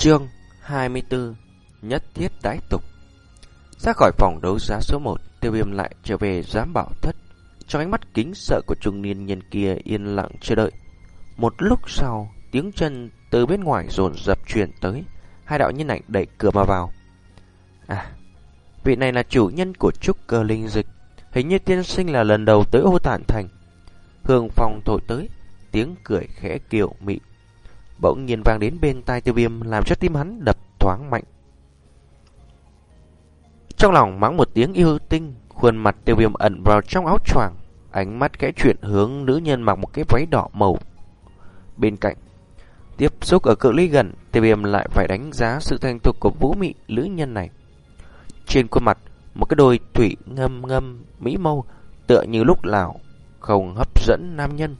Chương 24 Nhất thiết đái tục. Ra khỏi phòng đấu giá số 1 Tiêu viêm lại trở về giám bảo thất. Trong ánh mắt kính sợ của trung niên nhân kia Yên lặng chờ đợi, Một lúc sau, Tiếng chân từ bên ngoài dồn dập truyền tới. Hai đạo nhân ảnh đẩy cửa mà vào. À Vị này là chủ nhân của trúc cơ linh dịch. Hình như tiên sinh là lần đầu tới ô tản thành. Hương phong thổi tới, Tiếng cười khẽ kiều mị. Bỗng nhiên vang đến bên tai tiêu viêm, Làm cho tim hắn đập thoáng mạnh. Trong lòng mắng một tiếng yêu tinh, Khuôn mặt tiêu viêm ẩn vào trong áo choàng, Ánh mắt kẽ chuyển hướng nữ nhân mặc một cái váy đỏ màu. Bên cạnh, Tiếp xúc ở cự ly gần, Tiêu viêm lại phải đánh giá sự thành thục của vũ mị nữ nhân này. Trên khuôn mặt, Một cái đôi thủy ngâm ngâm, Mỹ mâu, Tựa như lúc nào Không hấp dẫn nam nhân.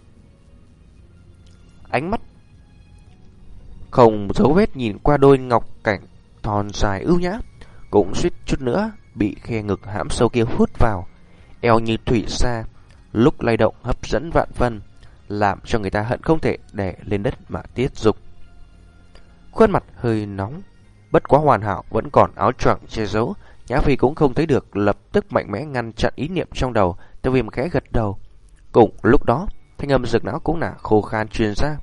Không dấu vết nhìn qua đôi ngọc cảnh thon dài ưu nhã, Cũng suýt chút nữa Bị khe ngực hãm sâu kia hút vào. Eo như thủy xa Lúc lay động hấp dẫn vạn vân, Làm cho người ta hận không thể đè lên đất mà tiết dục. Khuôn mặt hơi nóng, Bất quá hoàn hảo, Vẫn còn áo choàng che giấu, Nhã Phi cũng không thấy được Lập tức mạnh mẽ ngăn chặn ý niệm trong đầu Tiêu viêm khẽ gật đầu. Cùng lúc đó, Thanh âm rực não cũng là khô khan truyền ra.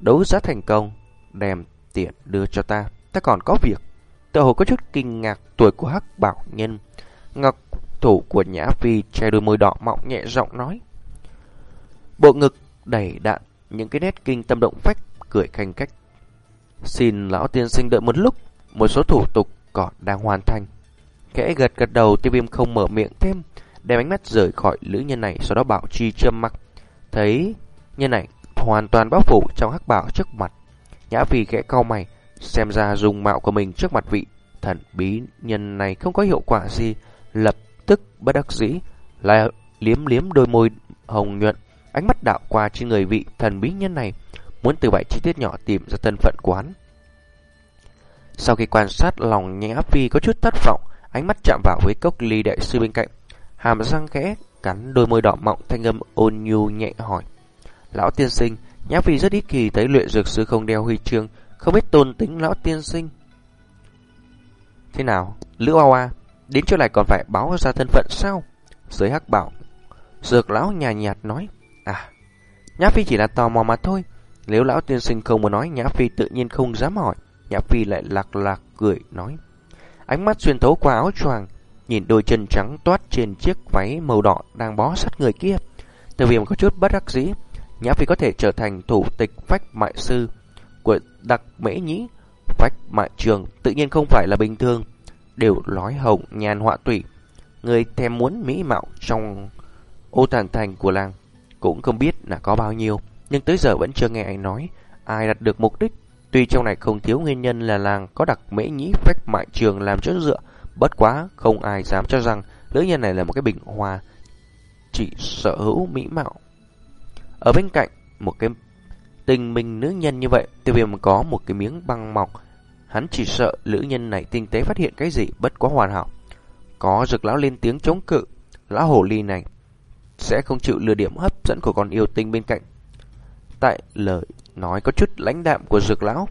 Đấu giá thành công. Đem tiền đưa cho ta. Ta còn có việc. Tự hồ có chút kinh ngạc, tuổi của hắc bảo nhân, Ngọc thủ của Nhã Phi che đôi môi đỏ mọng nhẹ giọng nói. Bộ ngực đầy đạn Những cái nét kinh tâm động phách, Cười khanh cách Xin lão tiên sinh đợi một lúc, Một số thủ tục còn đang hoàn thành. Kẽ gật gật đầu, tiêu viêm không mở miệng thêm, Đem ánh mắt rời khỏi nữ nhân này, Sau đó bảo chi châm mặc. Thấy nhân này hoàn toàn bao phủ trong hắc bảo trước mặt Nhã Phi khẽ cau mày, Xem ra dùng mạo của mình trước mặt vị thần bí nhân này không có hiệu quả gì. Lập tức bất đắc dĩ Lại liếm liếm đôi môi hồng nhuận, Ánh mắt đạo qua trên người vị thần bí nhân này, Muốn từ vài chi tiết nhỏ tìm ra thân phận quán Sau khi quan sát, lòng Nhã Phi có chút thất vọng, Ánh mắt chạm vào với cốc ly đại sư bên cạnh. Hàm răng khẽ cắn đôi môi đỏ mọng, thanh âm ôn nhu nhẹ hỏi. Lão tiên sinh Nhã Phi rất ít kỳ thấy luyện dược sư không đeo huy chương Không biết tôn tính lão tiên sinh. Thế nào Lữ Hoa Hoa Đến chỗ này còn phải báo ra thân phận sao? Giới hắc bảo Dược lão nhàn nhạt, nhạt nói. À Nhã Phi chỉ là tò mò mà thôi. Nếu lão tiên sinh không muốn nói Nhã Phi tự nhiên không dám hỏi. Nhã Phi lại lạc lạc cười nói. Ánh mắt xuyên thấu qua áo choàng Nhìn đôi chân trắng toát trên chiếc váy màu đỏ đang bó sát người kia. Từ viêm có chút bất đắc dĩ. Nhã Phi có thể trở thành thủ tịch phách mại sư của đặc mễ nhĩ, phách mại trường tự nhiên không phải là bình thường, đều nói hồng, nhàn họa tủy. Người thèm muốn mỹ mạo trong ô tàn thành của làng cũng không biết là có bao nhiêu, nhưng tới giờ vẫn chưa nghe anh nói ai đạt được mục đích. Tuy trong này không thiếu nguyên nhân là làng có đặc mễ nhĩ, phách mại trường làm chỗ dựa, bất quá không ai dám cho rằng nữ nhân này là một cái bình hoa chỉ sở hữu mỹ mạo ở bên cạnh một cái tình mình nữ nhân như vậy, tiêu viêm có một cái miếng băng mỏng. Hắn chỉ sợ nữ nhân này tinh tế phát hiện cái gì bất quá hoàn hảo. Có rực lão lên tiếng chống cự, lão hồ ly này sẽ không chịu lừa điểm hấp dẫn của con yêu tinh bên cạnh. Tại lời nói có chút lãnh đạm của rực lão,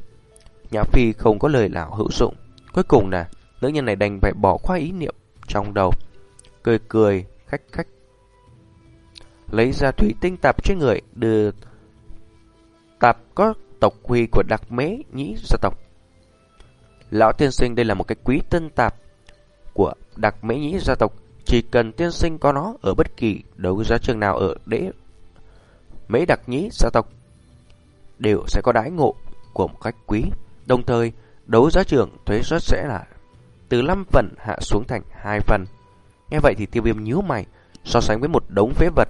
Nhã Phi không có lời nào hữu dụng. Cuối cùng là nữ nhân này đành phải bỏ qua ý niệm trong đầu. Cười cười, khách khách lấy ra thủy tinh tạp trên người, đưa tạp có tộc huy của đặc mế nhĩ gia tộc. Lão tiên sinh đây là một cái quý tân tạp của đặc mễ nhĩ gia tộc. Chỉ cần tiên sinh có nó ở bất kỳ đấu giá trường nào ở đế mễ đặc nhĩ gia tộc đều sẽ có đái ngộ của một cách quý. Đồng thời, đấu giá trường thuế suất sẽ là từ 5 phần hạ xuống thành 2 phần. Nghe vậy thì tiêu viêm nhíu mày, so sánh với một đống phế vật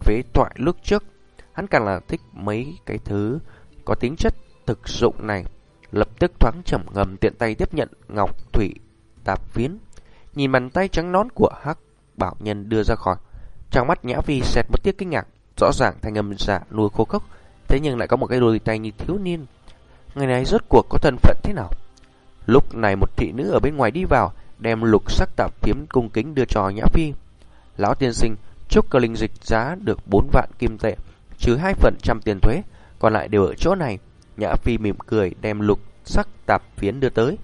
phế thoại lúc trước, hắn càng là thích mấy cái thứ có tính chất thực dụng này. Lập tức thoáng trầm ngầm tiện tay tiếp nhận ngọc thủy tạp phiến. Nhìn bàn tay trắng nón của hắc bảo nhân đưa ra khỏi. Trong mắt nhã vi xẹt một tiếc kinh ngạc, rõ ràng thanh âm giả nuôi khô khốc, thế nhưng lại có một cái đôi tay như thiếu niên. Người này rốt cuộc có thân phận thế nào? Lúc này một thị nữ ở bên ngoài đi vào, đem lục sắc tạp phiếm cung kính đưa cho Nhã Phi. Lão tiên sinh Trúc cơ linh dịch giá được 4 vạn kim tệ, trừ 2% tiền thuế, còn lại đều ở chỗ này. Nhã Phi mỉm cười đem lục sắc tạp phiến đưa tới.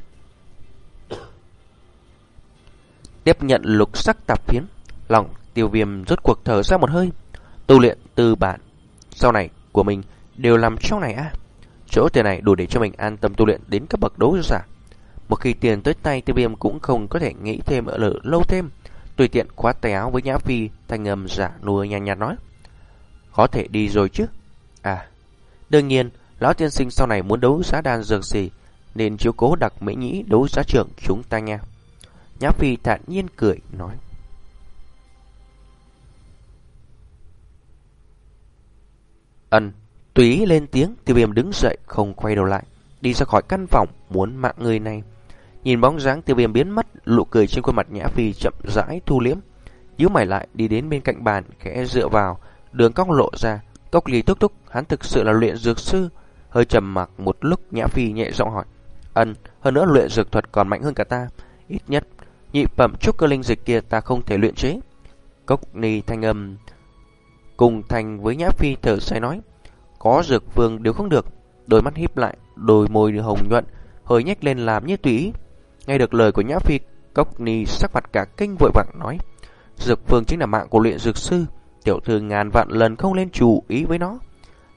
Tiếp nhận lục sắc tạp phiến, lòng tiêu viêm rốt cuộc thở ra một hơi. Tu luyện từ bản sau này của mình đều làm trong này à. Chỗ tiền này đủ để cho mình an tâm tu luyện đến các bậc đấu giả. Một khi tiền tới tay tiêu viêm cũng không có thể nghĩ thêm ở lỡ lâu thêm. Tùy tiện khoát tay áo với Nhã Phi, thanh âm giả nua nhàn nhạt nói. Có thể đi rồi chứ? À, đương nhiên, lão tiên sinh sau này muốn đấu giá đan dược gì, nên chiếu cố đặc mỹ nhĩ đấu giá trưởng chúng ta nha. Nhã Phi thản nhiên cười, nói. Ân, tùy lên tiếng, tiêu viêm đứng dậy, không quay đầu lại, đi ra khỏi căn phòng, muốn mạng người này. Nhìn bóng dáng tiêu viêm biến mất, nụ cười trên khuôn mặt Nhã Phi chậm rãi thu liếm. Nhíu mày lại đi đến bên cạnh bàn, khẽ dựa vào, đường cong lộ ra. Cốc ly thúc thúc, hắn thực sự là luyện dược sư. Hơi trầm mặc một lúc Nhã Phi nhẹ giọng hỏi. Ân, hơn nữa luyện dược thuật còn mạnh hơn cả ta. Ít nhất, nhị phẩm trúc cơ linh dịch kia ta không thể luyện chế. Cốc ly thanh âm cùng thành với Nhã Phi thở dài nói. Có dược vương đều không được. Đôi mắt híp lại, đôi môi hồng nhuận, hơi nhếch lên làm như tùy Nghe được lời của Nhã Phi, Cốc Ni sắc mặt cả kinh vội vàng nói. Dược phương chính là mạng của luyện dược sư. Tiểu thư ngàn vạn lần không lên chủ ý với nó.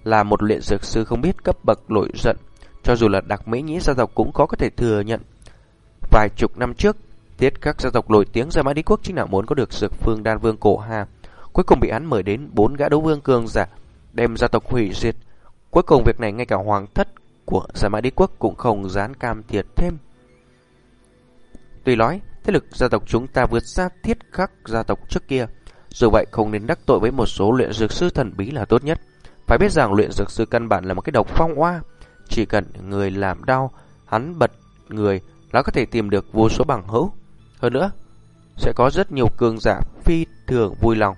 Là một luyện dược sư không biết cấp bậc nổi giận. Cho dù là đặc mỹ nhĩ gia tộc cũng có có thể thừa nhận. Vài chục năm trước, tiết các gia tộc nổi tiếng ra mã đế quốc chính là muốn có được dược phương đan vương cổ hà. Cuối cùng bị án mời đến bốn gã đấu vương cường giả, đem gia tộc hủy diệt. Cuối cùng việc này ngay cả hoàng thất của Gia Mã Đế Quốc cũng không dán cam thiệt thêm. Tuy nói, thế lực gia tộc chúng ta vượt xa thiết khắc gia tộc trước kia, dù vậy không nên đắc tội với một số luyện dược sư thần bí là tốt nhất. Phải biết rằng luyện dược sư căn bản là một cái độc phong hoa, chỉ cần người làm đau, hắn bật người nó có thể tìm được vô số bằng hữu. Hơn nữa, sẽ có rất nhiều cường giả phi thường vui lòng.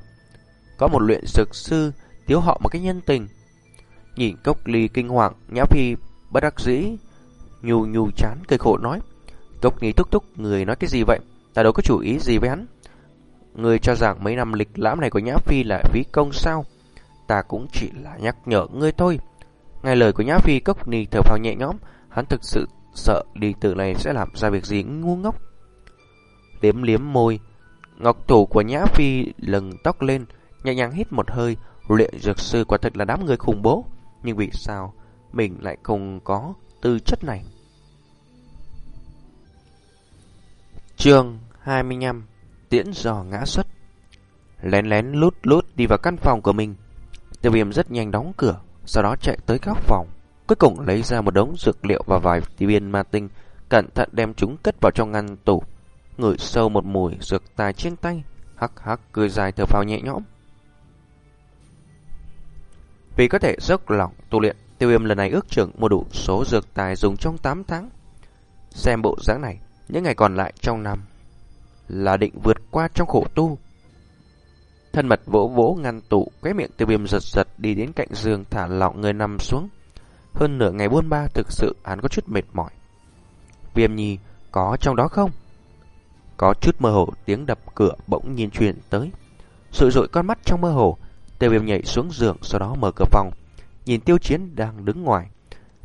Có một luyện dược sư thiếu họ một cái nhân tình. Nhìn cốc ly kinh hoàng, nhã phi bất đắc dĩ, nhu nhu chán cười khổ nói. Cốc nghi thúc thúc, người nói cái gì vậy? Ta đâu có chủ ý gì với hắn. Người cho rằng mấy năm lịch lãm này của Nhã Phi là phí công sao? Ta cũng chỉ là nhắc nhở ngươi thôi. Nghe lời của Nhã Phi, Cốc Ni thở phào nhẹ nhõm, hắn thực sự sợ đi từ này sẽ làm ra việc gì ngu ngốc. Liếm liếm môi, ngọc thủ của Nhã Phi lần tóc lên, nhẹ nhàng hít một hơi, luyện dược sư quả thật là đám người khủng bố. Nhưng vì sao mình lại không có tư chất này? Chương 25 Tiễn dò ngã xuất. Lén lén lút lút đi vào căn phòng của mình. Tiêu viêm rất nhanh đóng cửa, Sau đó chạy tới góc phòng. Cuối cùng lấy ra một đống dược liệu và vài viên ma tinh, Cẩn thận đem chúng cất vào trong ngăn tủ. Ngửi sâu một mùi dược tài trên tay, Hắc hắc cười dài thở phào nhẹ nhõm. Vì có thể dốc lỏng tu luyện, Tiêu viêm lần này ước chừng mua đủ số dược tài dùng trong 8 tháng. Xem bộ dáng này những ngày còn lại trong năm là định vượt qua trong khổ tu. Thân mật vỗ vỗ ngăn tủ, quét miệng tiêu viêm giật giật đi đến cạnh giường thả lọng người nằm xuống. Hơn nửa ngày buôn ba thực sự hắn có chút mệt mỏi. Viêm nhi có trong đó không? Có chút mơ hồ tiếng đập cửa bỗng nhiên truyền tới. Sự rội con mắt trong mơ hồ, tiêu viêm nhảy xuống giường sau đó mở cửa phòng. Nhìn tiêu chiến đang đứng ngoài.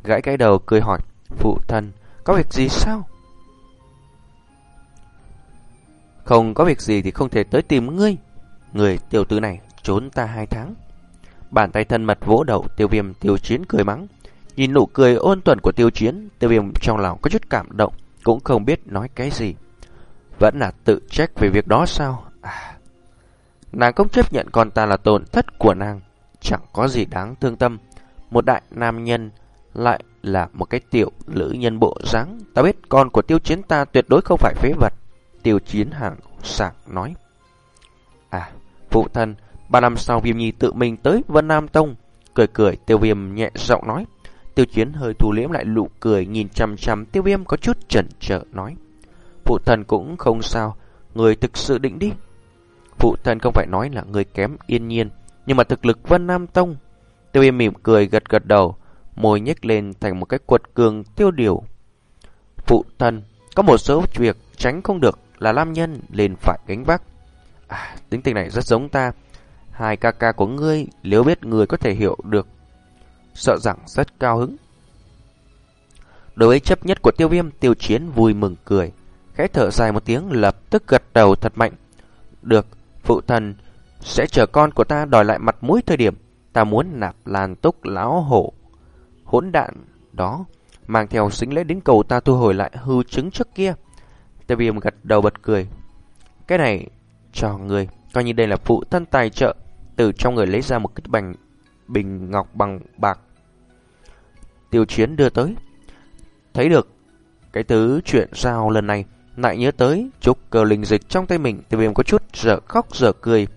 Gãi cái đầu cười hỏi, phụ thân, có việc gì sao? Không có việc gì thì không thể tới tìm ngươi. Người tiểu tử này trốn ta hai tháng. Bàn tay thân mật vỗ đầu tiêu viêm tiêu chiến cười mắng. Nhìn nụ cười ôn tuần của tiêu chiến, tiêu viêm trong lòng có chút cảm động, cũng không biết nói cái gì. Vẫn là tự trách về việc đó sao? À, nàng không chấp nhận con ta là tổn thất của nàng. Chẳng có gì đáng thương tâm. Một đại nam nhân lại là một cái tiểu lữ nhân bộ dáng. Ta biết con của tiêu chiến ta tuyệt đối không phải phế vật. Tiêu chiến hàng sảng nói. À, phụ thân, ba năm sau viêm nhi tự mình tới Vân Nam Tông. Cười cười, tiêu viêm nhẹ giọng nói. Tiêu chiến hơi thu liễm lại lụ cười nhìn chằm chằm tiêu viêm có chút chần chờ nói. Phụ thân cũng không sao, người thực sự định đi. Phụ thân không phải nói là người kém yên nhiên, nhưng mà thực lực Vân Nam Tông. Tiêu viêm mỉm cười gật gật đầu, môi nhếch lên thành một cái quật cường tiêu điều. Phụ thân, có một số việc tránh không được là nam nhân liền phải gánh vác. À, tính tình này rất giống ta. Hai ca ca của ngươi, nếu biết người có thể hiểu được, sợ rằng rất cao hứng. Đối với chấp nhất của tiêu viêm, tiêu chiến vui mừng cười. Khẽ thở dài một tiếng lập tức gật đầu thật mạnh. Được, phụ thần sẽ chờ con của ta đòi lại mặt mũi thời điểm ta muốn nạp làn túc lão hổ. Hỗn đạn đó mang theo xính lễ đến cầu ta thu hồi lại hư chứng trước kia. Tiêu viêm gật đầu bật cười. Cái này cho người, coi như đây là phụ thân tài trợ, từ trong người lấy ra một cái bành bình ngọc bằng bạc. Tiêu chiến đưa tới. Thấy được cái tứ chuyện sao lần này, lại nhớ tới chút cờ linh dịch trong tay mình, tiêu viêm có chút dở khóc dở cười.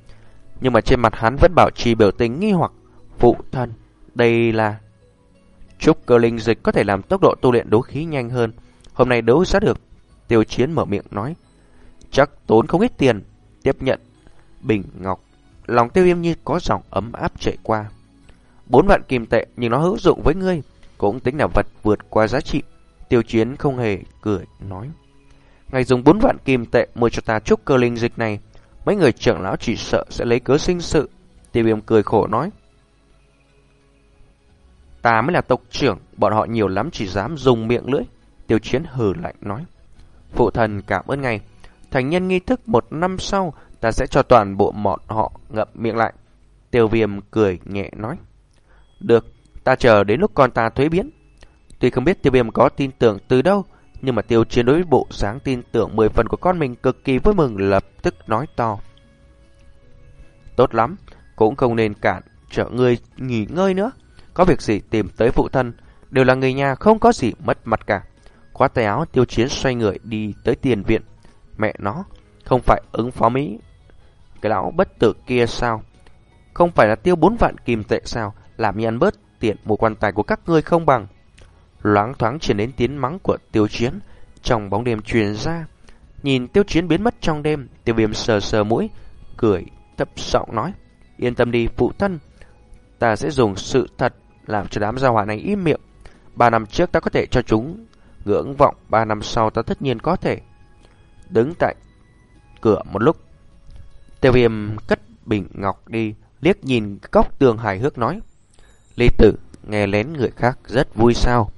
Nhưng mà trên mặt hắn vẫn bảo trì biểu tình nghi hoặc Phụ thân, đây là... Trúc cơ linh dịch có thể làm tốc độ tu luyện đấu khí nhanh hơn. Hôm nay đấu giá được. Tiêu chiến mở miệng nói. Chắc tốn không ít tiền. Tiếp nhận. Bình ngọc. Lòng tiêu viêm như có dòng ấm áp chạy qua. Bốn vạn kim tệ nhưng nó hữu dụng với ngươi. Cũng tính là vật vượt qua giá trị. Tiêu chiến không hề cười nói. Ngày dùng bốn vạn kim tệ mua cho ta chút cơ linh dịch này. Mấy người trưởng lão chỉ sợ sẽ lấy cớ sinh sự. Tiêu viêm cười khổ nói. Ta mới là tộc trưởng, bọn họ nhiều lắm chỉ dám dùng miệng lưỡi. Tiêu chiến hừ lạnh nói. Phụ thần cảm ơn ngài. Thành nhân nghi thức một năm sau, ta sẽ cho toàn bộ bọn họ ngậm miệng lại. Tiêu viêm cười nhẹ nói. Được, ta chờ đến lúc con ta thuế biến. Tuy không biết tiêu viêm có tin tưởng từ đâu, nhưng mà tiêu chiến đối với bộ sáng tin tưởng 10 phần của con mình cực kỳ vui mừng lập tức nói to. Tốt lắm, cũng không nên cản, trợ người nghỉ ngơi nữa. Có việc gì tìm tới phụ thân Đều là người nhà không có gì mất mặt cả Quá tay áo tiêu chiến xoay người đi tới tiền viện. Mẹ nó, Không phải ứng phó Mỹ. Cái lão bất tử kia sao? Không phải là tiêu bốn vạn kim tệ sao? Làm như ăn bớt tiền một quan tài của các ngươi không bằng. Loáng thoáng chuyển đến tiếng mắng của tiêu chiến. Trong bóng đêm truyền ra, Nhìn tiêu chiến biến mất trong đêm, Tiêu viêm sờ sờ mũi, Cười thấp giọng nói, Yên tâm đi, phụ thân. Ta sẽ dùng sự thật làm cho đám gia hỏa này im miệng. Ba năm trước ta có thể cho chúng ngưỡng vọng, ba năm sau ta tất nhiên có thể. Đứng tại cửa một lúc, tiêu viêm cất bình ngọc đi, liếc nhìn góc tường hài hước nói. Lê tử, nghe lén người khác rất vui sao.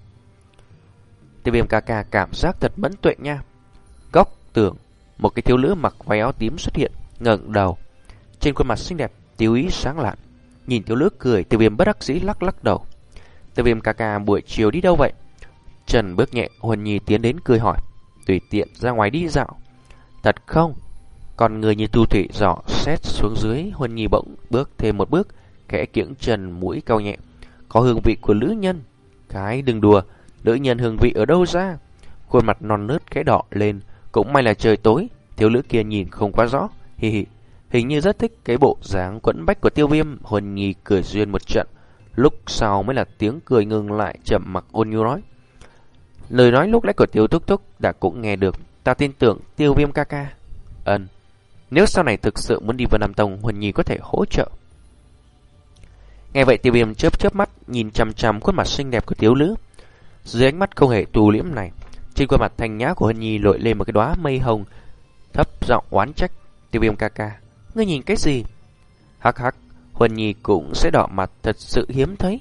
Tiêu viêm ca ca cảm giác thật mẫn tuệ nha. Góc tường, một cái thiếu nữ mặc váy áo tím xuất hiện, ngẩng đầu. Trên khuôn mặt xinh đẹp, tiêu ý sáng lạn. Nhìn thiếu nữ cười, tiêu viêm bất đắc dĩ lắc lắc đầu. Tiêu viêm ca ca buổi chiều đi đâu vậy? Trần bước nhẹ, Huân Nhi tiến đến cười hỏi. Tùy tiện ra ngoài đi dạo. Thật không? Còn người như tu thủy dọ xét xuống dưới, Huân Nhi bỗng bước thêm một bước, kẽ kiễng trần mũi cao nhẹ. Có hương vị của nữ nhân. Cái đừng đùa, nữ nhân hương vị ở đâu ra? Khuôn mặt non nớt khẽ đỏ lên, cũng may là trời tối, thiếu nữ kia nhìn không quá rõ. Hi hi, Hình như rất thích cái bộ dáng quẫn bách của tiêu viêm Huân Nhi cười duyên một trận Lúc sau mới là tiếng cười ngừng lại chậm mặc ôn nhu nói Lời nói lúc nãy của tiêu thúc thúc đã cũng nghe được Ta tin tưởng tiêu viêm ca ca Ân Nếu sau này thực sự muốn đi vào Nam Tông huỳnh Nhi có thể hỗ trợ Nghe vậy tiêu viêm chớp chớp mắt Nhìn chằm chằm khuôn mặt xinh đẹp của thiếu lữ Dưới ánh mắt không hề tù liễm này Trên khuôn mặt thanh nhã của huỳnh Nhi lội lên một cái đóa mây hồng Thấp giọng oán trách Tiêu viêm ca ca Ngươi nhìn cái gì? Hắc hắc, huỳnh Nhi cũng sẽ đỏ mặt thật sự hiếm thấy.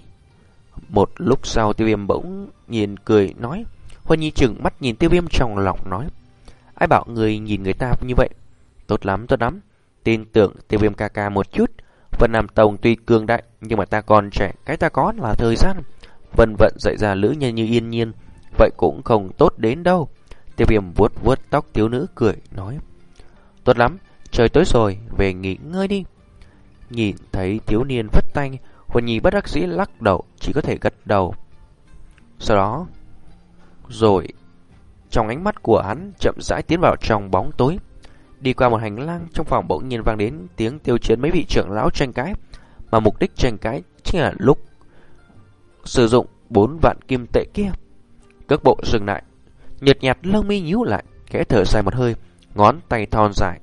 Một lúc sau tiêu viêm bỗng nhìn cười nói. Huân Nhi chừng mắt nhìn tiêu viêm trong lòng nói. Ai bảo người nhìn người ta như vậy? Tốt lắm, tốt lắm. Tin tưởng tiêu viêm ca ca một chút. Vân Nam Tông tuy cường đại, nhưng mà ta còn trẻ. Cái ta có là thời gian. Vân vận dạy ra lữ nhân như yên nhiên. Vậy cũng không tốt đến đâu. Tiêu viêm vuốt vuốt tóc thiếu nữ cười, nói. Tốt lắm, Trời tối rồi, về nghỉ ngơi đi. Nhìn thấy thiếu niên vất tay, Huân Nhi bất đắc dĩ lắc đầu, chỉ có thể gật đầu. Sau đó, rồi, trong ánh mắt của hắn chậm rãi tiến vào trong bóng tối. Đi qua một hành lang trong phòng bỗng nhiên vang đến tiếng tiêu chiến mấy vị trưởng lão tranh cãi, mà mục đích tranh cãi chính là lúc sử dụng bốn vạn kim tệ kia. Cước bộ dừng lại, nhợt nhạt lông mi nhíu lại, kẽ thở dài một hơi, ngón tay thon dài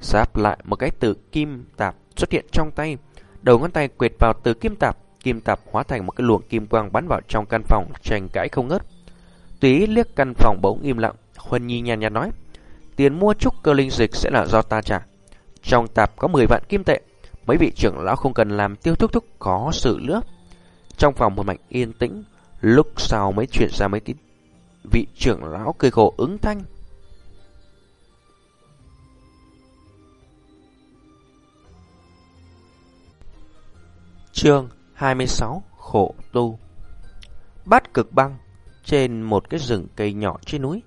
Sáp lại một cái từ kim tạp xuất hiện trong tay. Đầu ngón tay quệt vào từ kim tạp. Kim tạp hóa thành một cái luồng kim quang bắn vào trong căn phòng tranh cãi không ngớt. Túy liếc căn phòng bỗng im lặng. Huân Nhi nhàn nhạt nói. Tiền mua trúc cơ linh dịch sẽ là do ta trả. Trong tạp có 10 vạn kim tệ. Mấy vị trưởng lão không cần làm tiêu thúc thúc có sự nữa. Trong phòng một mảnh yên tĩnh. Lúc sau mới chuyển ra mấy cái vị trưởng lão cười khổ ứng thanh. Chương 26 Khổ tu Bát cực băng trên một cái rừng cây nhỏ trên núi.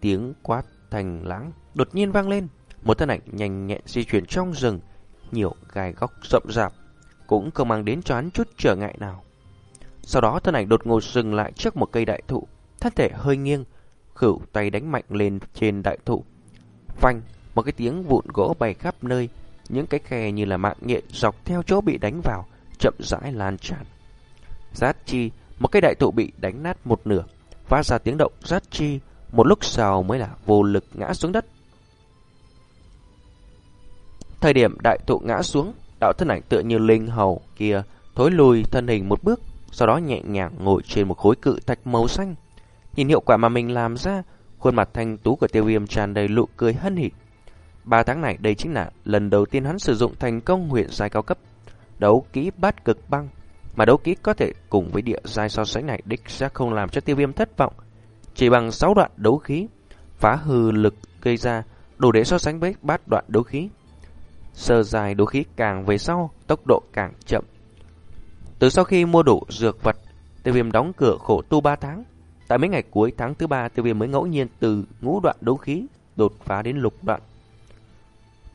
Tiếng quát thành lãng Đột nhiên vang lên. Một thân ảnh nhanh nhẹn di chuyển trong rừng Nhiều gai góc rậm rạp Cũng không mang đến cho hắn chút trở ngại nào. Sau đó thân ảnh đột ngột dừng lại trước một cây đại thụ Thân thể hơi nghiêng Khửu tay đánh mạnh lên trên đại thụ. Phanh Một cái tiếng vụn gỗ bay khắp nơi Những cái khe như là mạng nhện dọc theo chỗ bị đánh vào chậm rãi lan tràn. Giát chi, một cây đại thụ bị đánh nát một nửa, phát ra tiếng động rát chi, một lúc sau mới là vô lực ngã xuống đất. Thời điểm đại thụ ngã xuống, đạo thân ảnh tựa như linh hầu kia thối lùi thân hình một bước, sau đó nhẹ nhàng ngồi trên một khối cự thạch màu xanh. Nhìn hiệu quả mà mình làm ra, khuôn mặt thanh tú của tiêu viêm tràn đầy nụ cười hân hỉ. Ba tháng này đây chính là lần đầu tiên hắn sử dụng thành công huyện giai cao cấp đấu kỹ bát cực băng. Mà đấu kỹ có thể cùng với địa giai so sánh này đích sẽ không làm cho tiêu viêm thất vọng. Chỉ bằng 6 đoạn đấu khí, phá hư lực gây ra đủ để so sánh với bát đoạn đấu khí. Sơ dài đấu khí càng về sau, tốc độ càng chậm. Từ sau khi mua đủ dược vật, tiêu viêm đóng cửa khổ tu 3 tháng. Tại mấy ngày cuối tháng thứ ba tiêu viêm mới ngẫu nhiên từ ngũ đoạn đấu khí đột phá đến lục đoạn.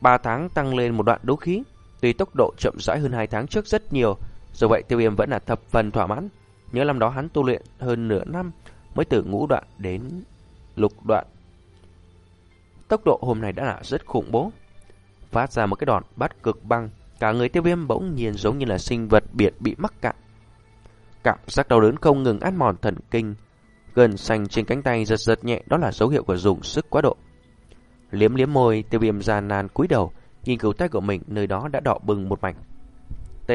3 tháng tăng lên một đoạn đấu khí, Tuy tốc độ chậm rãi hơn 2 tháng trước rất nhiều, dù vậy tiêu viêm vẫn là thập phần thỏa mãn. Nhớ năm đó hắn tu luyện hơn nửa năm mới từ ngũ đoạn đến lục đoạn. Tốc độ hôm nay đã là rất khủng bố. Phát ra một cái đòn bắt cực băng, cả người tiêu viêm bỗng nhiên giống như là sinh vật biển bị mắc cạn. Cảm giác đau đớn không ngừng ăn mòn thần kinh, gần xanh trên cánh tay giật giật nhẹ đó là dấu hiệu của dùng sức quá độ. Liếm liếm môi, tiêu viêm gian nàn cúi đầu, Nhìn cầu tay của mình nơi đó đã đỏ bừng một mảnh T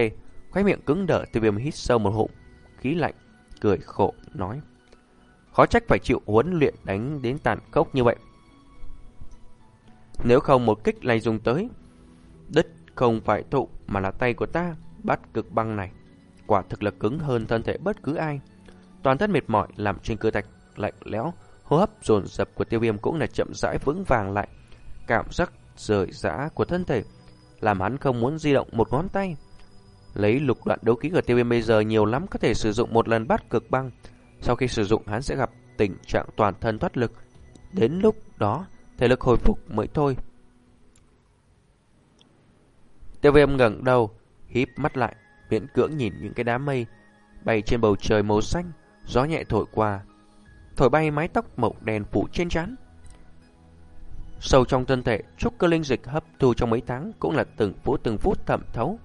Khóe miệng cứng đờ tiêu viêm hít sâu một hụm Khí lạnh Cười khổ nói. Khó trách phải chịu huấn luyện đánh đến tàn khốc như vậy. Nếu không một kích này dùng tới Đất không phải thụ Mà là tay của ta Bắt cực băng này. Quả thực là cứng hơn thân thể bất cứ ai. Toàn thân mệt mỏi làm trên cơ thạch lạnh lẽo Hô hấp dồn dập của tiêu viêm cũng là chậm rãi vững vàng lại. Cảm giác rời rã của thân thể, làm hắn không muốn di động một ngón tay. Lấy lục đoạn đấu khí của tiêu viêm bây giờ nhiều lắm có thể sử dụng một lần bắt cực băng. Sau khi sử dụng hắn sẽ gặp tình trạng toàn thân thoát lực. Đến lúc đó, thể lực hồi phục mới thôi. Tiêu viêm ngẩng đầu, híp mắt lại, miễn cưỡng nhìn những cái đám mây bay trên bầu trời màu xanh, gió nhẹ thổi qua, thổi bay mái tóc màu đen phủ trên trán. Sâu trong thân thể, trúc cơ linh dịch hấp thu trong mấy tháng cũng là từng phút từng phút thẩm thấu.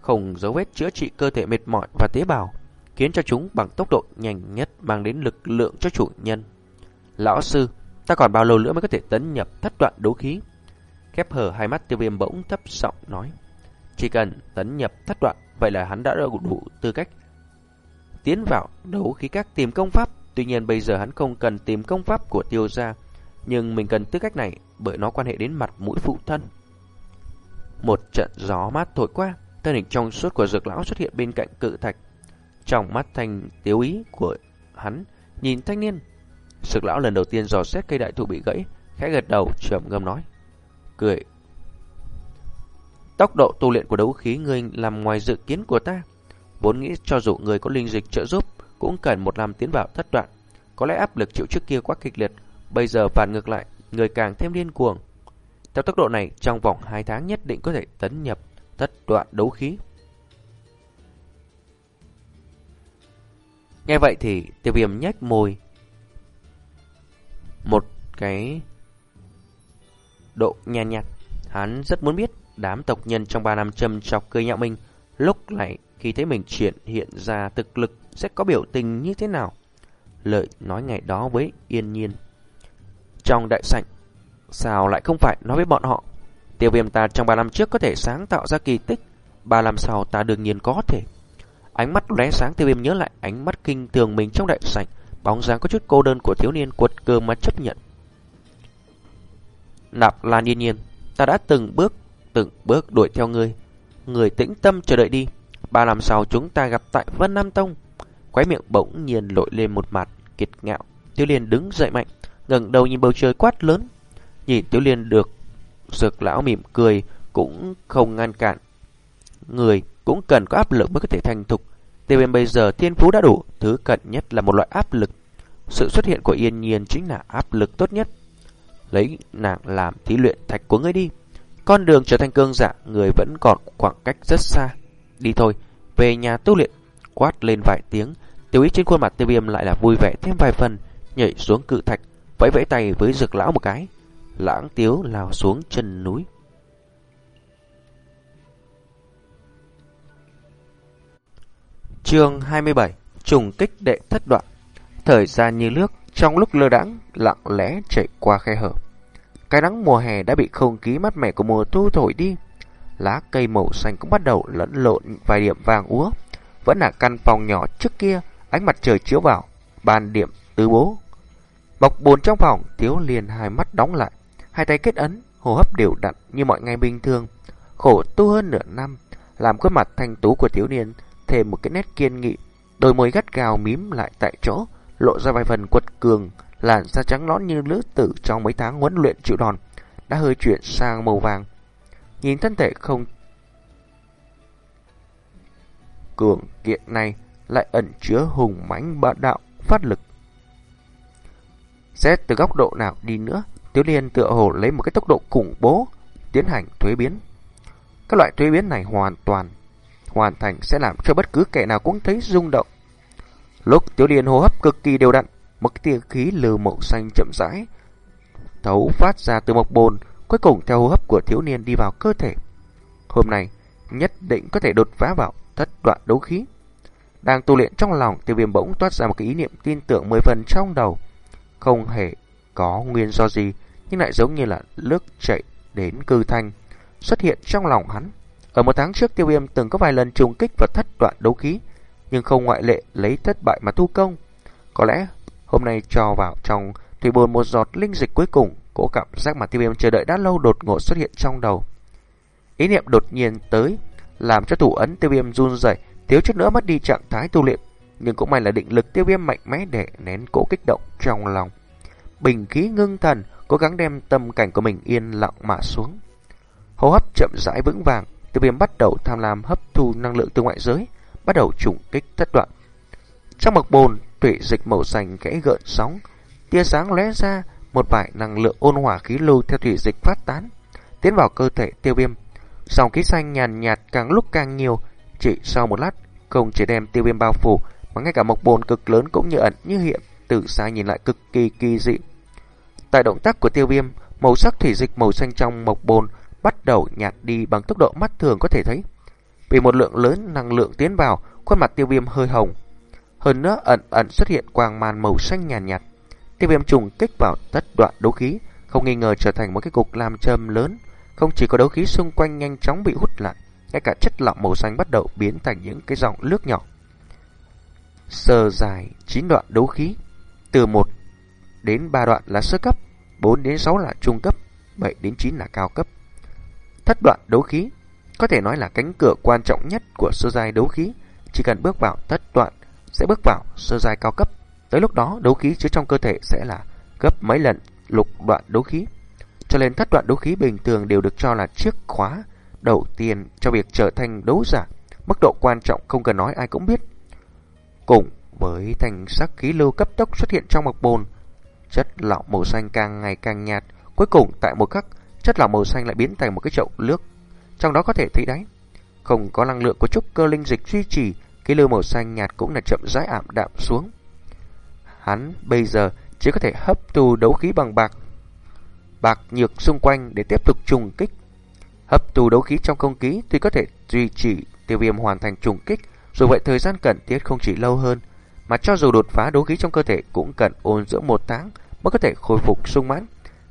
Không dấu vết chữa trị cơ thể mệt mỏi và tế bào, khiến cho chúng bằng tốc độ nhanh nhất mang đến lực lượng cho chủ nhân. Lão sư, ta còn bao lâu nữa mới có thể tấn nhập thất đoạn đấu khí? Khép hở hai mắt tiêu viêm bỗng thấp giọng nói. Chỉ cần tấn nhập thất đoạn, vậy là hắn đã đủ, đủ tư cách tiến vào đấu khí các tìm công pháp. Tuy nhiên bây giờ hắn không cần tìm công pháp của tiêu gia, nhưng mình cần tư cách này bởi nó quan hệ đến mặt mũi phụ thân. Một trận gió mát thổi qua, thân hình trong suốt của dược lão xuất hiện bên cạnh cự thạch. Trong mắt thanh tiếu ý của hắn, nhìn thanh niên. Dược lão lần đầu tiên dò xét cây đại thụ bị gãy, khẽ gật đầu, trầm ngâm nói. Cười. Tốc độ tu luyện của đấu khí ngươi làm ngoài dự kiến của ta. Vốn nghĩ cho dù người có linh dịch trợ giúp, cũng cần một năm tiến vào thất đoạn. Có lẽ áp lực chịu trước kia quá kịch liệt, Bây giờ phản ngược lại, người càng thêm điên cuồng. Theo tốc độ này, trong vòng 2 tháng nhất định có thể tấn nhập thất đoạn đấu khí. Nghe vậy thì tiêu viêm nhếch môi. Một cái độ nhàn nhạt, nhạt. Hắn rất muốn biết đám tộc nhân trong 3 năm châm chọc cười nhạo mình lúc này khi thấy mình triển hiện ra thực lực sẽ có biểu tình như thế nào. Lợi nói ngày đó với yên nhiên trong đại sảnh. Sao lại không phải nói với bọn họ? Tiêu viêm ta trong 3 năm trước có thể sáng tạo ra kỳ tích, 3 năm sau ta đương nhiên có thể. Ánh mắt lóe sáng tiêu viêm nhớ lại ánh mắt kinh thường mình trong đại sảnh, bóng dáng có chút cô đơn của thiếu niên quật cơ mà chấp nhận. Nạp Lan yên nhiên, ta đã từng bước, từng bước đuổi theo ngươi. Người tĩnh tâm chờ đợi đi. Ba năm sau chúng ta gặp tại Vân Nam Tông. Quái miệng bỗng nhiên lội lên một mặt kiệt ngạo. Tiêu Liên đứng dậy mạnh, ngẩng đầu nhìn bầu trời quát lớn. Nhìn Tiêu Liên được Dược lão mỉm cười cũng không ngăn cản. Người cũng cần có áp lực mới có thể thành thục. Tiêu viêm bây giờ thiên phú đã đủ, thứ cần nhất là một loại áp lực. Sự xuất hiện của yên nhiên chính là áp lực tốt nhất. Lấy nàng làm thí luyện thạch của ngươi đi. Con đường trở thành cương giả, người vẫn còn khoảng cách rất xa. Đi thôi, về nhà tu luyện. Quát lên vài tiếng, tiêu ý trên khuôn mặt tiêu viêm lại là vui vẻ thêm vài phần, nhảy xuống cự thạch, vẫy vẫy tay với dược lão một cái. Lãng tiếu lao xuống chân núi. Chương 27 Trùng kích đệ thất đoạn. Thời gian như nước, Trong lúc lơ đãng, Lặng lẽ chạy qua khe hở. Cái nắng mùa hè đã bị không khí mát mẻ của mùa thu thổi đi. Lá cây màu xanh cũng bắt đầu lẫn lộn, vài điểm vàng úa. Vẫn là căn phòng nhỏ trước kia, Ánh mặt trời chiếu vào, Ban điểm tứ bố. Bọc bồn trong phòng, Tiếu liền hai mắt đóng lại. Hai tay kết ấn Hô hấp đều đặn như mọi ngày bình thường Khổ tu hơn nửa năm Làm khuôn mặt thanh tú của thiếu niên thêm một cái nét kiên nghị, đôi môi gắt gào mím lại tại chỗ, lộ ra vài phần quật cường, làn da trắng nõn như lứa tử trong mấy tháng huấn luyện chịu đòn, đã hơi chuyển sang màu vàng. Nhìn thân thể không cường kiện này lại ẩn chứa hùng mãnh bá đạo phát lực. Xét từ góc độ nào đi nữa, Tiểu Liên tựa hồ lấy một cái tốc độ khủng bố tiến hành thuế biến. Các loại thuế biến này hoàn toàn hoàn thành sẽ làm cho bất cứ kẻ nào cũng thấy rung động. Lúc Tiểu Liên hô hấp cực kỳ đều đặn, một tia khí lừ màu xanh chậm rãi thấu phát ra từ một bồn, cuối cùng theo hô hấp của thiếu niên đi vào cơ thể. Hôm nay, nhất định có thể đột phá vào thất đoạn đấu khí. Đang tu luyện trong lòng, tiêu viêm bỗng toát ra một cái ý niệm tin tưởng mười phần trong đầu. Không hề có nguyên do gì, nhưng lại giống như là nước chảy đến cư thanh, xuất hiện trong lòng hắn. Ở một tháng trước tiêu viêm từng có vài lần trùng kích và thất đoạn đấu khí, nhưng không ngoại lệ lấy thất bại mà thu công. Có lẽ hôm nay cho vào trong thủy bồn một giọt linh dịch cuối cùng, cố cảm giác mà tiêu viêm chờ đợi đã lâu đột ngột xuất hiện trong đầu. Ý niệm đột nhiên tới, làm cho thủ ấn tiêu viêm run rẩy, thiếu chút nữa mất đi trạng thái tu luyện, nhưng cũng may là định lực tiêu viêm mạnh mẽ để nén cỗ kích động trong lòng. Bình khí ngưng thần, cố gắng đem tâm cảnh của mình yên lặng mà xuống. Hô hấp chậm rãi vững vàng, Tiêu viêm bắt đầu tham lam hấp thu năng lượng từ ngoại giới, bắt đầu trùng kích thất đoạn. Trong mực bồn, tủy dịch màu xanh kẽ gợn sóng, tia sáng lóe ra, một vài năng lượng ôn hòa khí lưu theo thủy dịch phát tán, tiến vào cơ thể tiêu viêm. Dòng khí xanh nhàn nhạt càng lúc càng nhiều, chỉ sau một lát, không chỉ đem tiêu viêm bao phủ, mà ngay cả mộc bồn cực lớn cũng như ẩn như hiện, từ xa nhìn lại cực kỳ kỳ dị. Tại động tác của tiêu viêm, màu sắc thủy dịch màu xanh trong mộc bồn bắt đầu nhạt đi bằng tốc độ mắt thường có thể thấy. Vì một lượng lớn năng lượng tiến vào, khuôn mặt tiêu viêm hơi hồng. Hơn nữa ẩn ẩn xuất hiện quang màn màu xanh nhàn nhạt, nhạt. Tiêu viêm trùng kích vào tất đoạn đấu khí, không nghi ngờ trở thành một cái cục làm châm lớn. Không chỉ có đấu khí xung quanh nhanh chóng bị hút lại, ngay cả chất lỏng màu xanh bắt đầu biến thành những cái dòng nước nhỏ. sờ dài 9 đoạn đấu khí, từ một đến 3 đoạn là sơ cấp, 4 đến 6 là trung cấp, 7 đến 9 là cao cấp. Thất đoạn đấu khí có thể nói là cánh cửa quan trọng nhất của sơ giai đấu khí. Chỉ cần bước vào thất đoạn sẽ bước vào sơ giai cao cấp. Tới lúc đó đấu khí chứa trong cơ thể sẽ là gấp mấy lần lục đoạn đấu khí. Cho nên thất đoạn đấu khí bình thường đều được cho là chiếc khóa đầu tiên cho việc trở thành đấu giả. Mức độ quan trọng không cần nói ai cũng biết. Cùng với thành sắc khí lưu cấp tốc xuất hiện trong mộc bồn, chất lỏng màu xanh càng ngày càng nhạt, cuối cùng tại một khắc chất lỏng màu xanh lại biến thành một cái chậu nước, trong đó có thể thấy đáy. Không có năng lượng của trúc cơ linh dịch duy trì, cái lưu màu xanh nhạt cũng là chậm rãi ảm đạm xuống. Hắn bây giờ chỉ có thể hấp thu đấu khí bằng bạc, bạc nhược xung quanh để tiếp tục trùng kích. Hấp thu đấu khí trong không khí tuy có thể duy trì tiêu viêm hoàn thành trùng kích, dù vậy thời gian cần thiết không chỉ lâu hơn, mà cho dù đột phá đấu khí trong cơ thể cũng cần ôn dưỡng một tháng mới có thể khôi phục sung mãn.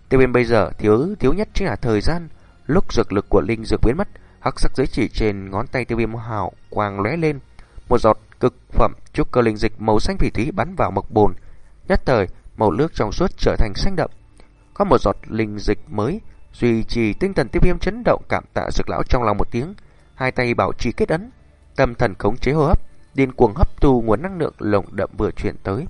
Tiêu viêm bây giờ thiếu thiếu nhất chính là thời gian. Lúc dược lực của linh dược biến mất, hắc sắc giới chỉ trên ngón tay tiêu viêm hào quang lóe lên. Một giọt cực phẩm trúc cơ linh dịch màu xanh phỉ thúy bắn vào mộc bồn. Nhất thời, màu nước trong suốt trở thành xanh đậm. Có một giọt linh dịch mới duy trì tinh thần tiêu viêm chấn động cảm tạ dược lão trong lòng một tiếng. Hai tay bảo trì kết ấn, tâm thần khống chế hô hấp, điên cuồng hấp thu nguồn năng lượng lồng đậm vừa chuyển tới.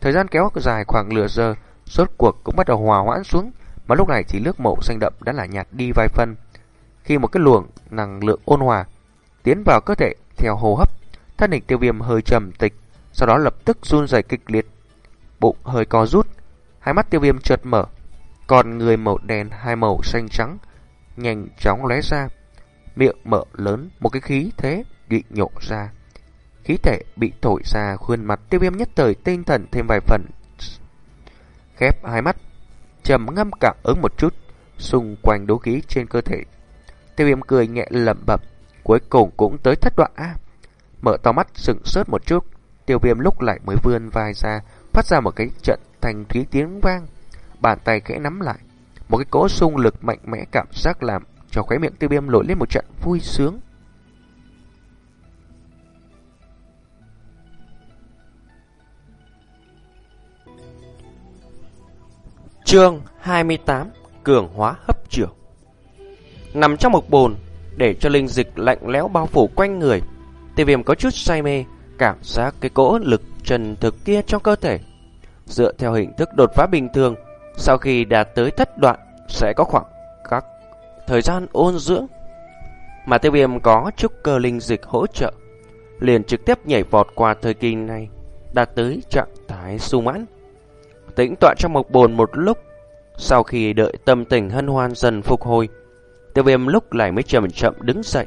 Thời gian kéo dài khoảng nửa giờ, rốt cuộc cũng bắt đầu hòa hoãn xuống, mà lúc này thì nước màu xanh đậm đã là nhạt đi vài phân. Khi một cái luồng năng lượng ôn hòa tiến vào cơ thể theo hô hấp, thân hình tiêu viêm hơi trầm tịch, sau đó lập tức run rẩy kịch liệt, bụng hơi co rút, hai mắt tiêu viêm chợt mở, còn người màu đen hai màu xanh trắng nhanh chóng lóe ra, miệng mở lớn một cái khí thế bị nhộ ra. Khí thể bị thổi ra khuôn mặt tiêu viêm nhất thời tinh thần thêm vài phần. Khép hai mắt, trầm ngâm cảm ứng một chút xung quanh đấu khí trên cơ thể. Tiêu viêm cười nhẹ lẩm bẩm, cuối cùng cũng tới thất đoạn A. Mở to mắt sừng sốt một chút, tiêu viêm lúc lại mới vươn vai ra, phát ra một cái trận thành thúy tiếng vang. Bàn tay khẽ nắm lại, một cái cỗ xung lực mạnh mẽ cảm giác làm cho khóe miệng tiêu viêm nổi lên một trận vui sướng. Chương 28 Cường hóa hấp trưởng Nằm trong một bồn Để cho linh dịch lạnh lẽo bao phủ quanh người Tiêu viêm có chút say mê, Cảm giác cái cỗ lực trần thực kia trong cơ thể. Dựa theo hình thức đột phá bình thường, Sau khi đạt tới thất đoạn, Sẽ có khoảng các thời gian ôn dưỡng. Mà tiêu viêm có chút cơ linh dịch hỗ trợ, Liền trực tiếp nhảy vọt qua thời kỳ này, Đạt tới trạng thái sung mãn. Tĩnh tọa trong một bồn một lúc. Sau khi đợi tâm tình hân hoan dần phục hồi, Tiêu viêm lúc lại mới chậm chậm đứng dậy.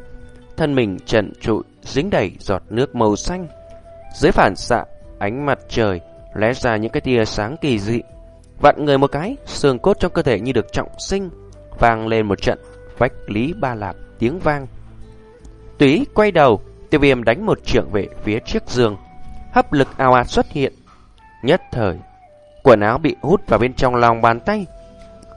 Thân mình trần trụi, Dính đầy giọt nước màu xanh. Dưới phản xạ, Ánh mặt trời lóe ra những cái tia sáng kỳ dị. Vặn người một cái, Xương cốt trong cơ thể như được trọng sinh, Vang lên một trận Vách lý ba lạp tiếng vang. Túy quay đầu, Tiêu viêm đánh một trưởng về phía trước giường. Hấp lực ao ạt xuất hiện. Nhất thời Quần áo bị hút vào bên trong lòng bàn tay.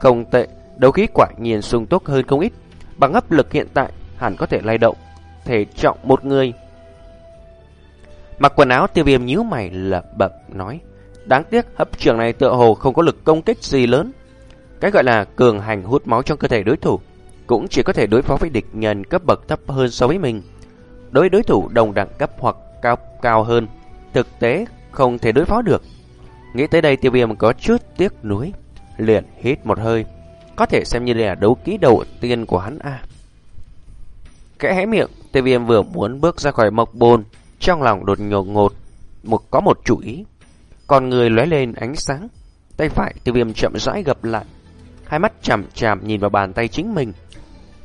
Không tệ, Đấu khí quả nhiên sung túc hơn không ít. Bằng áp lực hiện tại, hẳn có thể lay động, Thể trọng một người. Mặc quần áo, tiêu viêm nhíu mày lẩm bẩm nói, Đáng tiếc, hấp trường này tựa hồ không có lực công kích gì lớn. Cái gọi là cường hành hút máu trong cơ thể đối thủ Cũng chỉ có thể đối phó với địch nhân cấp bậc thấp hơn so với mình. Đối đối thủ đồng đẳng cấp hoặc cao cao hơn, Thực tế không thể đối phó được. Nghĩ tới đây tiêu viêm có chút tiếc nuối, Liền hít một hơi, Có thể xem như là đấu ký đầu tiên của hắn a. Kẽ hé miệng, Tiêu viêm vừa muốn bước ra khỏi mộc bồn, Trong lòng đột nhột ngột, một, Có một chủ ý. Còn người lóe lên ánh sáng, Tay phải tiêu viêm chậm rãi gập lại, Hai mắt chằm chằm nhìn vào bàn tay chính mình.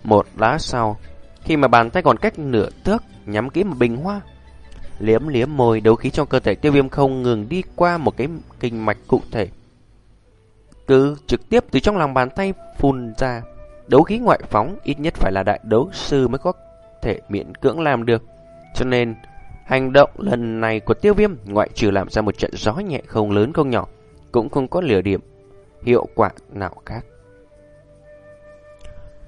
Một lá sau, Khi mà bàn tay còn cách nửa thước, Nhắm kỹ một bình hoa liếm liếm môi đấu khí trong cơ thể tiêu viêm không ngừng đi qua một cái kinh mạch cụ thể. Cứ trực tiếp từ trong lòng bàn tay phun ra, đấu khí ngoại phóng ít nhất phải là đại đấu sư mới có thể miễn cưỡng làm được. Cho nên, hành động lần này của tiêu viêm ngoại trừ làm ra một trận gió nhẹ không lớn không nhỏ, cũng không có lửa điểm, hiệu quả nào khác.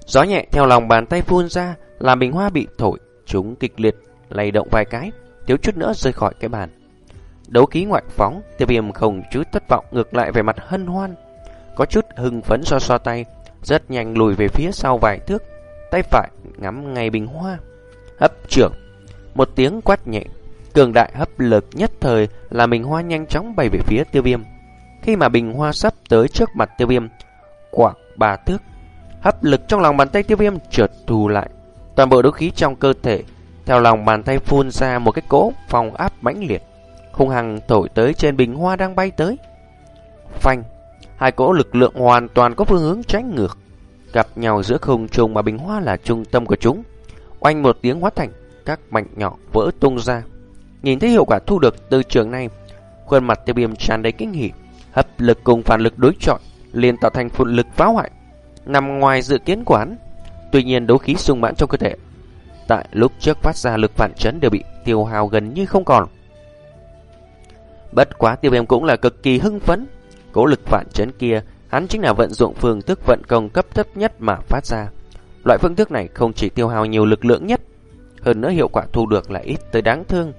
Gió nhẹ theo lòng bàn tay phun ra, làm bình hoa bị thổi, chúng kịch liệt, lay động vài cái thiếu chút nữa rơi khỏi cái bàn. Đấu khí ngoại phóng, tiêu viêm không chút thất vọng ngược lại về mặt hân hoan. Có chút hưng phấn so so tay, rất nhanh lùi về phía sau vài thước, tay phải ngắm ngay bình hoa. Hấp trưởng, một tiếng quát nhẹ, cường đại hấp lực nhất thời là bình hoa nhanh chóng bay về phía tiêu viêm. Khi mà bình hoa sắp tới trước mặt tiêu viêm, khoảng ba thước, hấp lực trong lòng bàn tay tiêu viêm chợt thù lại. Toàn bộ đấu khí trong cơ thể theo lòng bàn tay phun ra một cái cỗ phòng áp mãnh liệt, hung hăng thổi tới trên bình hoa đang bay tới. Phanh, hai cỗ lực lượng hoàn toàn có phương hướng trái ngược, gặp nhau giữa không trung mà bình hoa là trung tâm của chúng. Oanh một tiếng hóa thành các mảnh nhỏ vỡ tung ra. Nhìn thấy hiệu quả thu được từ trường này, khuôn mặt tiêu viêm tràn đầy kinh hỉ, hấp lực cùng phản lực đối chọi, liền tạo thành phụ lực phá hoại, nằm ngoài dự kiến của hắn. Tuy nhiên đấu khí sung mãn trong cơ thể tại lúc trước phát ra lực phản chấn đều bị tiêu hao gần như không còn. Bất quá tiêu viêm cũng là cực kỳ hưng phấn. Cố lực phản chấn kia, hắn chính là vận dụng phương thức vận công cấp thấp nhất mà phát ra. Loại phương thức này không chỉ tiêu hao nhiều lực lượng nhất, hơn nữa hiệu quả thu được là ít tới đáng thương.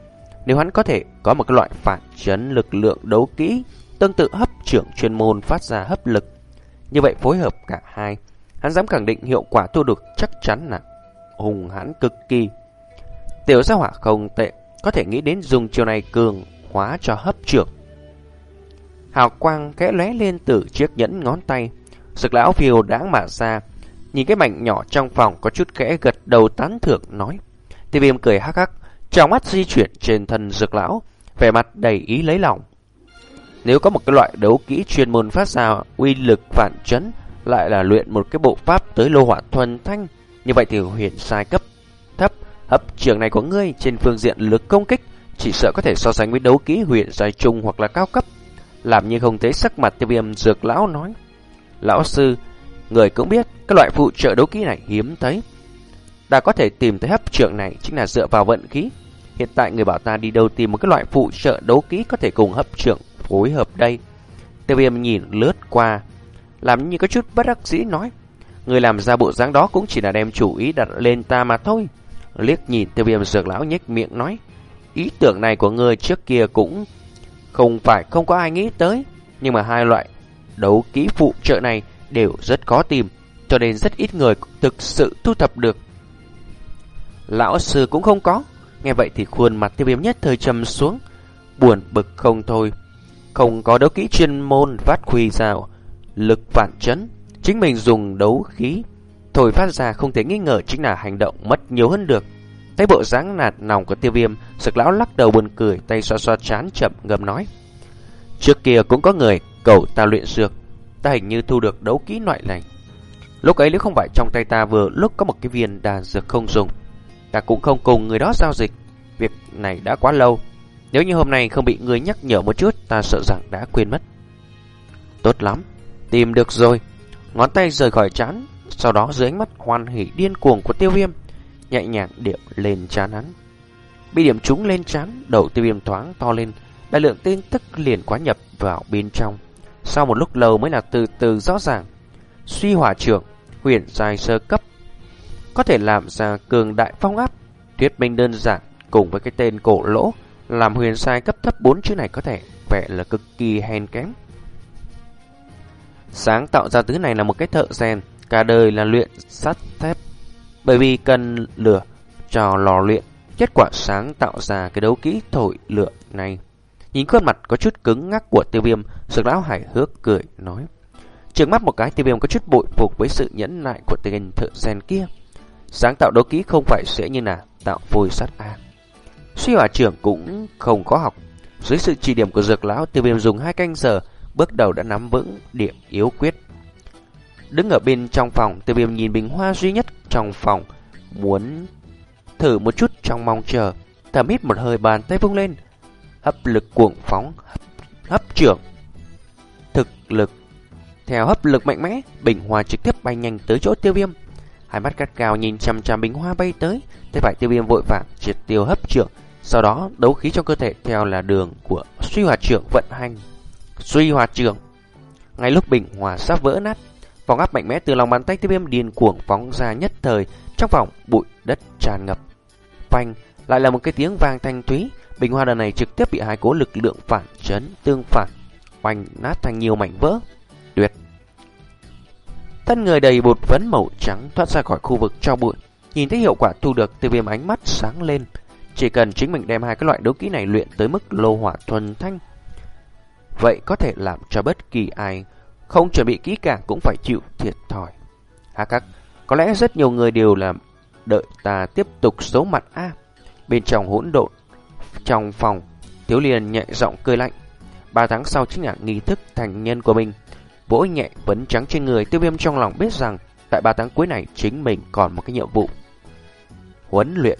Nếu hắn có thể có một cái loại phản chấn lực lượng đấu kỹ, tương tự hấp trưởng chuyên môn phát ra hấp lực, như vậy phối hợp cả hai, hắn dám khẳng định hiệu quả thu được chắc chắn là hùng hãn cực kỳ. Tiểu gia hỏa không tệ, có thể nghĩ đến dùng chiều này cường hóa cho hấp trưởng. Hào quang kẽ lóe lên từ chiếc nhẫn ngón tay. Sực lão phiêu đáng mà ra. Nhìn cái mảnh nhỏ trong phòng có chút kẽ gật đầu tán thưởng nói. Tiêu viêm cười hắc hắc. Trong mắt di chuyển trên thân dược lão. Vẻ mặt đầy ý lấy lòng. Nếu có một cái loại đấu kỹ chuyên môn phát ra uy lực phản chấn lại là luyện một cái bộ pháp tới lô hỏa thuần thanh, như vậy thì huyền sai cấp thấp hấp trường này của ngươi trên phương diện lực công kích chỉ sợ có thể so sánh với đấu kỹ huyền sai trung hoặc là cao cấp. Làm như không thấy sắc mặt tiêu viêm dược lão nói. Lão sư, người cũng biết các loại phụ trợ đấu kỹ này hiếm thấy. Ta có thể tìm thấy hấp trường này chính là dựa vào vận khí. Hiện tại người bảo ta đi đâu tìm một cái loại phụ trợ đấu kỹ có thể cùng hấp trường phối hợp đây. Tiêu viêm nhìn lướt qua, làm như có chút bất đắc dĩ nói. Người làm ra bộ dáng đó cũng chỉ là đem chủ ý đặt lên ta mà thôi. Liếc nhìn tiêu viêm dược lão nhếch miệng nói. Ý tưởng này của người trước kia cũng không phải không có ai nghĩ tới. Nhưng mà hai loại đấu kỹ phụ trợ này đều rất khó tìm. Cho nên rất ít người thực sự thu thập được. Lão sư cũng không có. Nghe vậy thì khuôn mặt tiêu viêm nhất thời trầm xuống. Buồn bực không thôi không có đấu kỹ chuyên môn phát huy rào lực phản chấn, chính mình dùng đấu khí thổi phát ra không thể nghi ngờ chính là hành động mất nhiều hơn được. Thấy bộ dáng nạt nòng của tiêu viêm, sực lão lắc đầu buồn cười, tay xoa xoa chán chậm ngầm nói. Trước kia cũng có người cầu ta luyện dược, ta hình như thu được đấu kỹ loại này. Lúc ấy nếu không phải trong tay ta vừa lúc có một cái viên đàn dược không dùng, ta cũng không cùng người đó giao dịch. Việc này đã quá lâu, nếu như hôm nay không bị người nhắc nhở một chút, ta sợ rằng đã quên mất. Tốt lắm, tìm được rồi. Ngón tay rời khỏi chán, sau đó dưới ánh mắt hoan hỉ điên cuồng của tiêu viêm, nhẹ nhàng điểm lên chán hắn. Bị điểm trúng lên chán, đầu tiêu viêm thoáng to lên, đại lượng tin tức liền quá nhập vào bên trong. Sau một lúc lâu mới là từ từ rõ ràng. Suy hỏa trưởng, huyền dài sơ cấp, có thể làm ra cường đại phong áp, thuyết minh đơn giản cùng với cái tên cổ lỗ làm huyền sai cấp thấp 4 chữ này có thể vẻ là cực kỳ hèn kém. Sáng tạo ra thứ này là một cái thợ rèn, cả đời là luyện sắt thép. Bởi vì cần lửa cho lò luyện, kết quả sáng tạo ra cái đấu kỹ thổi lửa này. Nhìn khuôn mặt có chút cứng ngắc của tiêu viêm, sực lão hải hước cười nói. trường mắt một cái tiêu viêm có chút bội phục với sự nhẫn nại của tên thợ rèn kia. Sáng tạo đấu kỹ không phải sẽ như là tạo vôi sắt A. Suy hỏa trưởng cũng không có học. Dưới sự chỉ điểm của dược lão, tiêu viêm dùng hai canh giờ, bước đầu đã nắm vững điểm yếu quyết. Đứng ở bên trong phòng, tiêu viêm nhìn bình hoa duy nhất trong phòng, muốn thử một chút trong mong chờ. Thầm hít một hơi bàn tay vung lên, hấp lực cuồng phóng, hấp, hấp trưởng. Thực lực theo hấp lực mạnh mẽ, bình hoa trực tiếp bay nhanh tới chỗ tiêu viêm. Hai mắt cắt cao nhìn chằm chằm bình hoa bay tới, thế phải tiêu viêm vội vàng triệt tiêu hấp trưởng, sau đó, đấu khí trong cơ thể theo là đường của suy hòa trưởng vận hành. Suy hòa trường, Ngay lúc bình hòa sắp vỡ nát, vòng áp mạnh mẽ từ lòng bàn tay tiêu viêm điên cuồng phóng ra nhất thời, trong vòng bụi đất tràn ngập. Phanh, lại là một cái tiếng vang thanh thúy, bình hoa lần này trực tiếp bị hai cố lực lượng phản chấn tương phản, oanh nát thành nhiều mảnh vỡ. Tuyệt. Thân người đầy bột phấn màu trắng thoát ra khỏi khu vực cho bụi, nhìn thấy hiệu quả thu được tiêu viêm ánh mắt sáng lên. Chỉ cần chính mình đem hai cái loại đấu kỹ này luyện tới mức lô hỏa thuần thanh, vậy có thể làm cho bất kỳ ai không chuẩn bị kỹ càng cũng phải chịu thiệt thòi. Hà các, có lẽ rất nhiều người đều làm đợi ta tiếp tục xấu mặt a. bên trong hỗn độn, trong phòng, Thiếu Liên nhẹ giọng cười lạnh. Ba tháng sau chính là nghi thức thành nhân của mình. Vỗ nhẹ vấn trắng trên người, tiêu viêm trong lòng biết rằng tại ba tháng cuối này chính mình còn một cái nhiệm vụ. Huấn luyện